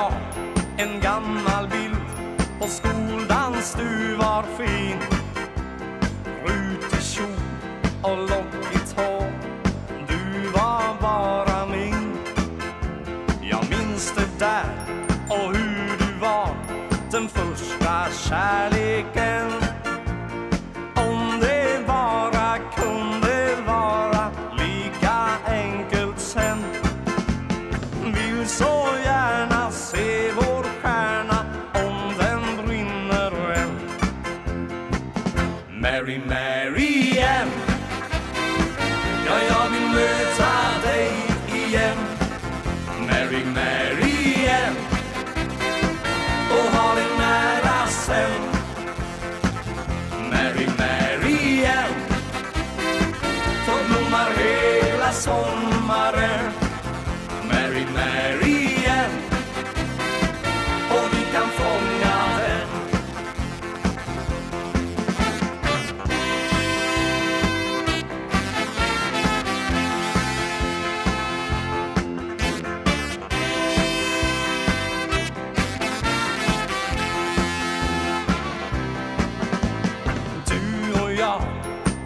jag en gammal bild på skoldans du var fin. Rutig kjol och lockigt hår Du var bara min. Jag minns det där och hur du var Den första kärleken. Mary, Mary Ann Ja, jag vill möta dig igen. Mary, Mary Ann Och ha dig nära sen Mary, Mary Ann Får blommar hela sommaren.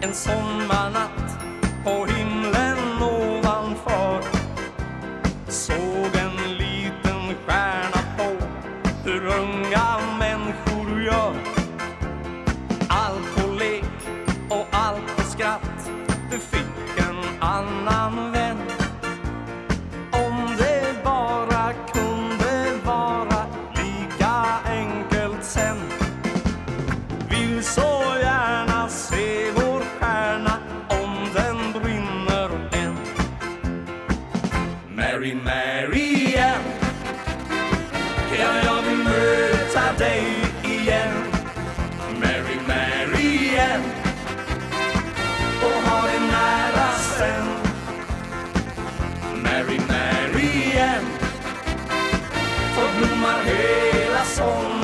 En sommarnatt på himlen ovanför. Såg en liten stjärna på hur unga människor gör. Allt på lek och allt på skratt. Du fick en annan Mary, Mary Ann Kan jag vill möta dig igen Mary, Mary Ann Och ha dig nära sen Mary, Mary Ann får blomma hela sommaren